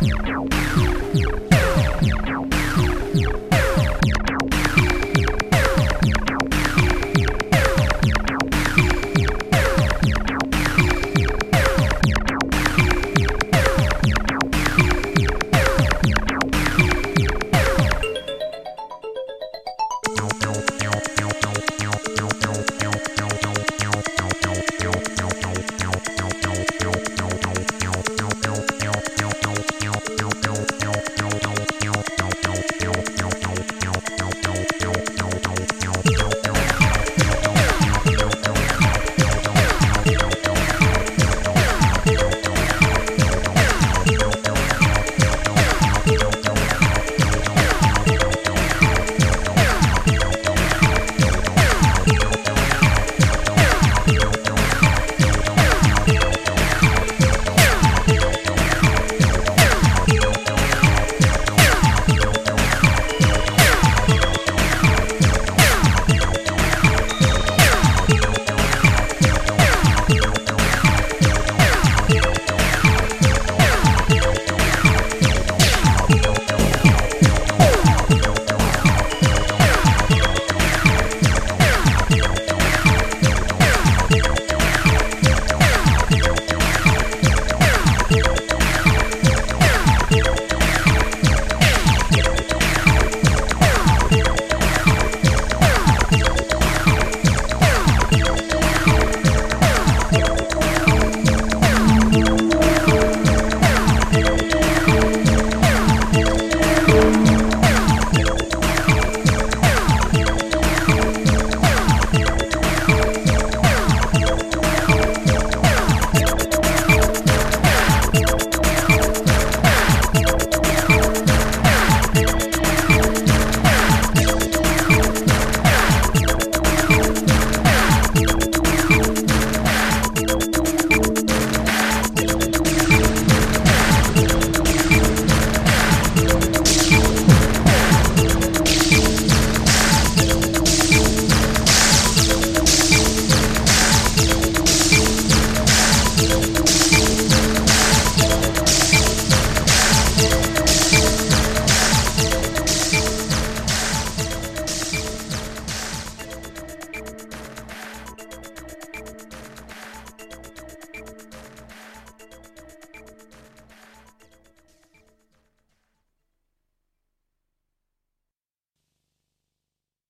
Meow.